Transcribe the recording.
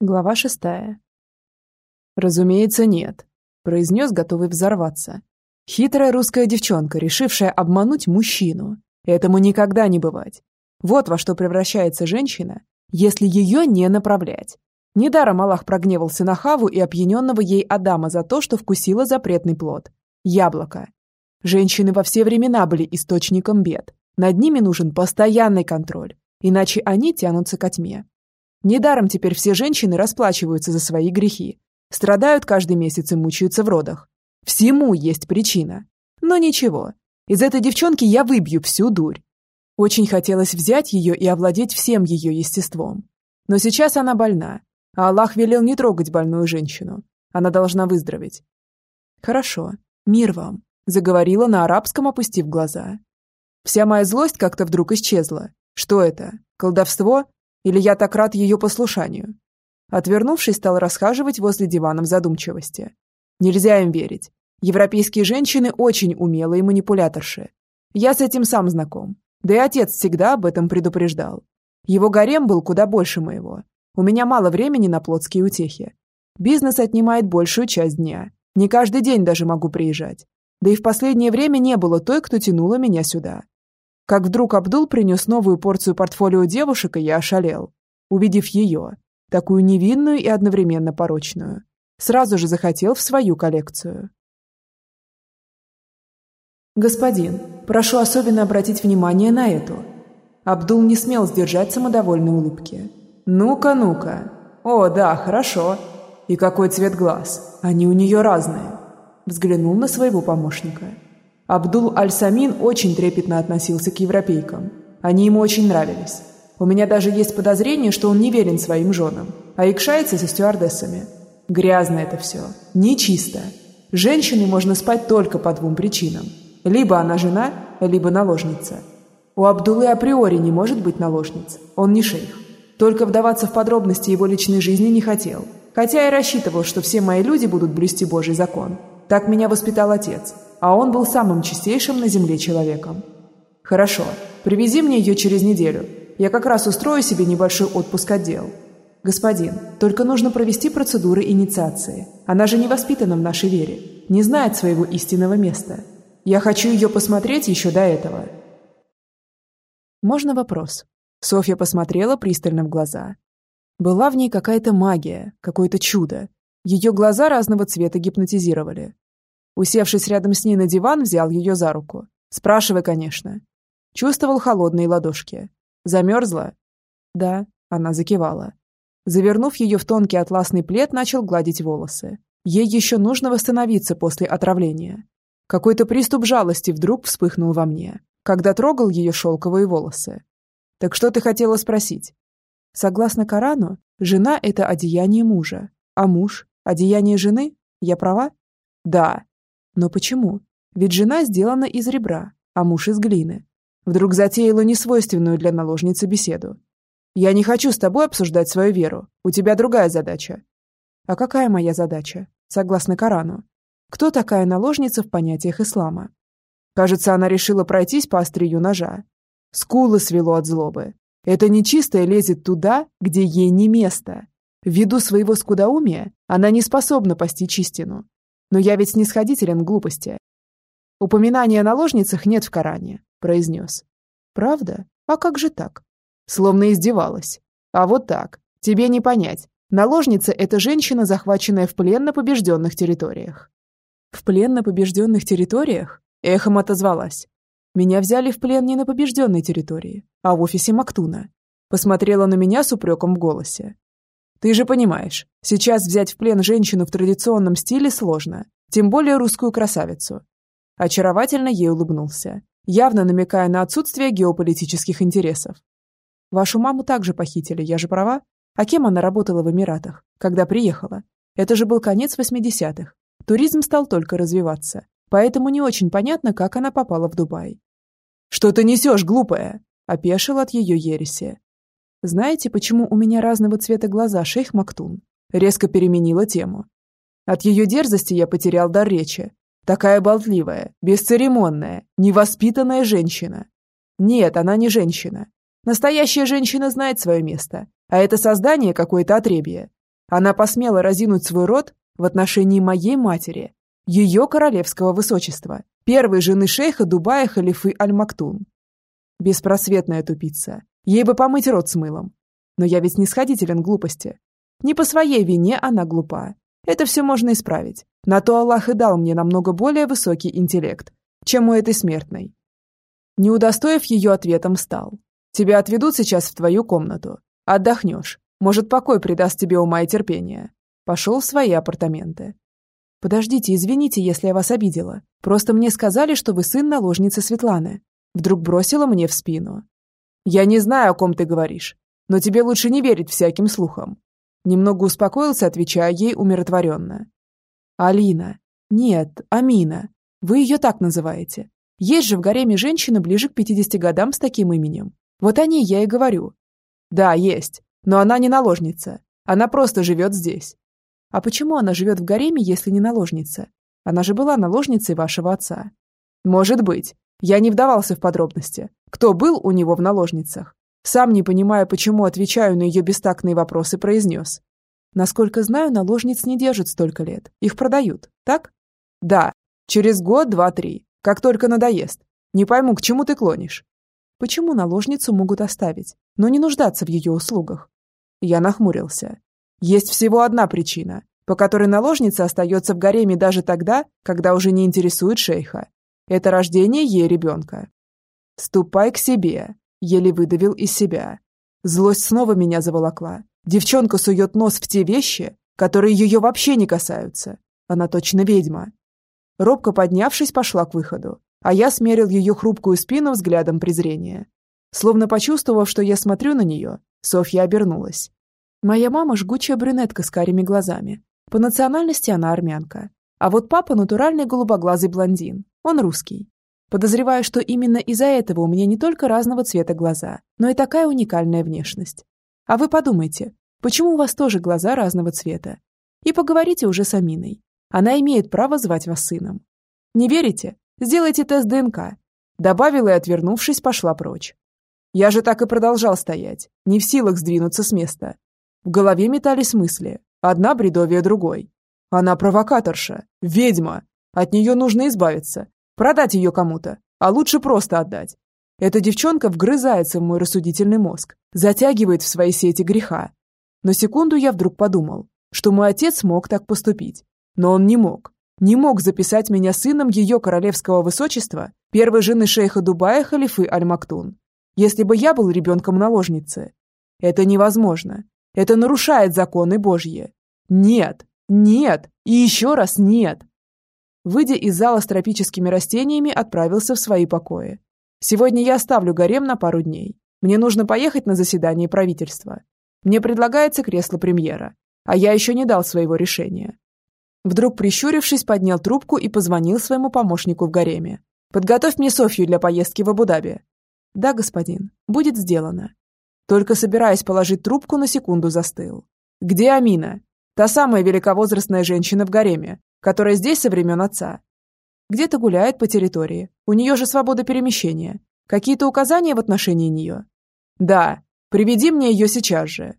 Глава шестая. «Разумеется, нет», – произнес, готовый взорваться. «Хитрая русская девчонка, решившая обмануть мужчину. Этому никогда не бывать. Вот во что превращается женщина, если ее не направлять. Недаром Аллах прогневался на Хаву и опьяненного ей Адама за то, что вкусила запретный плод – яблоко. Женщины во все времена были источником бед. Над ними нужен постоянный контроль, иначе они тянутся ко тьме. Недаром теперь все женщины расплачиваются за свои грехи. Страдают каждый месяц и мучаются в родах. Всему есть причина. Но ничего. Из этой девчонки я выбью всю дурь. Очень хотелось взять ее и овладеть всем ее естеством. Но сейчас она больна, а Аллах велел не трогать больную женщину. Она должна выздороветь. «Хорошо. Мир вам», — заговорила на арабском, опустив глаза. Вся моя злость как-то вдруг исчезла. Что это? Колдовство? Или я так рад ее послушанию? Отвернувшись, стал расхаживать возле дивана в задумчивости. Нельзя им верить. Европейские женщины очень умелые манипуляторши. Я с этим сам знаком. Да и отец всегда об этом предупреждал. Его гарем был куда больше моего. У меня мало времени на плотские утехи. Бизнес отнимает большую часть дня. Не каждый день даже могу приезжать. Да и в последнее время не было той, кто тянула меня сюда. Как вдруг Абдул принес новую порцию портфолио девушек, и я ошалел, увидев ее, такую невинную и одновременно порочную. Сразу же захотел в свою коллекцию. «Господин, прошу особенно обратить внимание на эту». Абдул не смел сдержать самодовольной улыбки. «Ну-ка, ну-ка. О, да, хорошо. И какой цвет глаз? Они у нее разные». Взглянул на своего помощника. Абдул Аль-Самин очень трепетно относился к европейкам. Они ему очень нравились. У меня даже есть подозрение, что он не верен своим женам, а икшается со стюардессами. Грязно это все. Нечисто. Женщине можно спать только по двум причинам. Либо она жена, либо наложница. У Абдулы априори не может быть наложниц. Он не шейх. Только вдаваться в подробности его личной жизни не хотел. Хотя и рассчитывал, что все мои люди будут блюсти Божий закон. Так меня воспитал отец а он был самым чистейшим на земле человеком. «Хорошо, привези мне ее через неделю. Я как раз устрою себе небольшой отпуск от дел». «Господин, только нужно провести процедуры инициации. Она же не воспитана в нашей вере, не знает своего истинного места. Я хочу ее посмотреть еще до этого». «Можно вопрос?» Софья посмотрела пристально в глаза. Была в ней какая-то магия, какое-то чудо. Ее глаза разного цвета гипнотизировали. Усевшись рядом с ней на диван, взял ее за руку. «Спрашивай, конечно». Чувствовал холодные ладошки. «Замерзла?» «Да», — она закивала. Завернув ее в тонкий атласный плед, начал гладить волосы. Ей еще нужно восстановиться после отравления. Какой-то приступ жалости вдруг вспыхнул во мне, когда трогал ее шелковые волосы. «Так что ты хотела спросить?» Согласно Корану, жена – это одеяние мужа, а муж – одеяние жены? Я права? Да, но почему? Ведь жена сделана из ребра, а муж из глины. Вдруг затеяла несвойственную для наложницы беседу. «Я не хочу с тобой обсуждать свою веру. У тебя другая задача». «А какая моя задача?» Согласно Корану. Кто такая наложница в понятиях ислама? Кажется, она решила пройтись по острию ножа. Скулы свело от злобы. Это нечистое лезет туда, где ей не место. Ввиду своего скудоумия она не способна постичь истину. Но я ведь снисходителен глупости. Упоминания о наложницах нет в Коране, произнес. Правда? А как же так? Словно издевалась. А вот так. Тебе не понять. Наложница – это женщина, захваченная в плен на побежденных территориях. В плен на побежденных территориях? Эхом отозвалась. Меня взяли в плен не на побежденной территории, а в офисе Мактуна. Посмотрела на меня с упреком в голосе. Ты же понимаешь, сейчас взять в плен женщину в традиционном стиле сложно, тем более русскую красавицу. Очаровательно ей улыбнулся, явно намекая на отсутствие геополитических интересов. Вашу маму также похитили, я же права? А кем она работала в Эмиратах, когда приехала? Это же был конец 80-х. Туризм стал только развиваться, поэтому не очень понятно, как она попала в Дубай. «Что ты несешь, глупая?» – опешил от ее ереси. Знаете, почему у меня разного цвета глаза, шейх Мактун? Резко переменила тему. От ее дерзости я потерял дар речи. Такая болтливая, бесцеремонная, невоспитанная женщина. Нет, она не женщина. Настоящая женщина знает свое место, а это создание какое-то отребье. Она посмела разинуть свой рот в отношении моей матери, ее королевского высочества, первой жены шейха Дубая Халифы Аль-Мактун. Беспросветная тупица. Ей бы помыть рот с мылом. Но я ведь снисходителен глупости. Не по своей вине она глупа. Это все можно исправить. На то Аллах и дал мне намного более высокий интеллект, чем у этой смертной. Не удостоив ее ответом, встал. Тебя отведут сейчас в твою комнату. Отдохнешь. Может, покой придаст тебе ума и терпения. Пошел в свои апартаменты. Подождите, извините, если я вас обидела. Просто мне сказали, что вы сын наложницы Светланы. Вдруг бросила мне в спину. Я не знаю, о ком ты говоришь, но тебе лучше не верить всяким слухам. Немного успокоился, отвечая ей умиротворенно. Алина. Нет, Амина. Вы ее так называете. Есть же в гареме женщины ближе к 50 годам с таким именем. Вот о ней я и говорю. Да, есть. Но она не наложница. Она просто живет здесь. А почему она живет в гареме, если не наложница? Она же была наложницей вашего отца. Может быть. Я не вдавался в подробности. Кто был у него в наложницах? Сам не понимая, почему отвечаю на ее бестактные вопросы, произнес. Насколько знаю, наложниц не держат столько лет. Их продают, так? Да. Через год, два, три. Как только надоест. Не пойму, к чему ты клонишь. Почему наложницу могут оставить, но не нуждаться в ее услугах? Я нахмурился. Есть всего одна причина, по которой наложница остается в гареме даже тогда, когда уже не интересует шейха. Это рождение ей ребенка. «Ступай к себе», — еле выдавил из себя. Злость снова меня заволокла. Девчонка сует нос в те вещи, которые ее вообще не касаются. Она точно ведьма. Робко поднявшись, пошла к выходу а я смерил ее хрупкую спину взглядом презрения. Словно почувствовав, что я смотрю на нее, Софья обернулась. Моя мама жгучая брюнетка с карими глазами. По национальности она армянка. А вот папа натуральный голубоглазый блондин. Он русский. Подозреваю, что именно из-за этого у меня не только разного цвета глаза, но и такая уникальная внешность. А вы подумайте, почему у вас тоже глаза разного цвета? И поговорите уже с Аминой. Она имеет право звать вас сыном. Не верите? Сделайте тест ДНК». Добавила и, отвернувшись, пошла прочь. Я же так и продолжал стоять, не в силах сдвинуться с места. В голове метались мысли, одна бредовее другой. Она провокаторша, ведьма. От нее нужно избавиться, продать ее кому-то, а лучше просто отдать. Эта девчонка вгрызается в мой рассудительный мозг, затягивает в свои сети греха. На секунду я вдруг подумал, что мой отец мог так поступить, но он не мог не мог записать меня сыном ее королевского высочества, первой жены шейха Дубая халифы Аль-Мактун, если бы я был ребенком наложницы. Это невозможно. Это нарушает законы Божьи. Нет, нет и еще раз нет. Выйдя из зала с тропическими растениями, отправился в свои покои. Сегодня я оставлю гарем на пару дней. Мне нужно поехать на заседание правительства. Мне предлагается кресло премьера, а я еще не дал своего решения. Вдруг прищурившись, поднял трубку и позвонил своему помощнику в гареме. «Подготовь мне Софью для поездки в Абу-Даби». «Да, господин, будет сделано». Только собираясь положить трубку, на секунду застыл. «Где Амина? Та самая великовозрастная женщина в гареме, которая здесь со времен отца. Где-то гуляет по территории. У нее же свобода перемещения. Какие-то указания в отношении нее?» «Да. Приведи мне ее сейчас же».